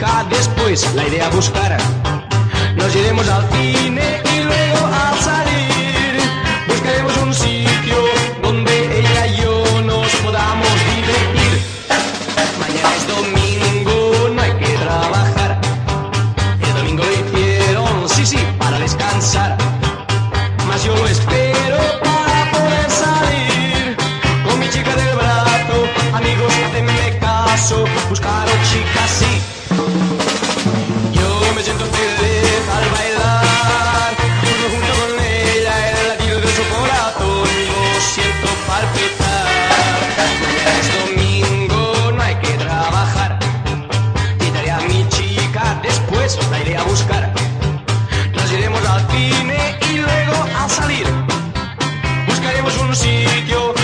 acá después la idea buscará. Nos iremos al cine y luego al salir buscaremos un sitio donde ella y yo nos podamos divertir. Mañana es domingo, no hay que trabajar. El domingo lo hicieron, sí, sí, para descansar. Más yo lo espero. a buscar. Nos iremos al cine y luego a salir. Buscaremos un sitio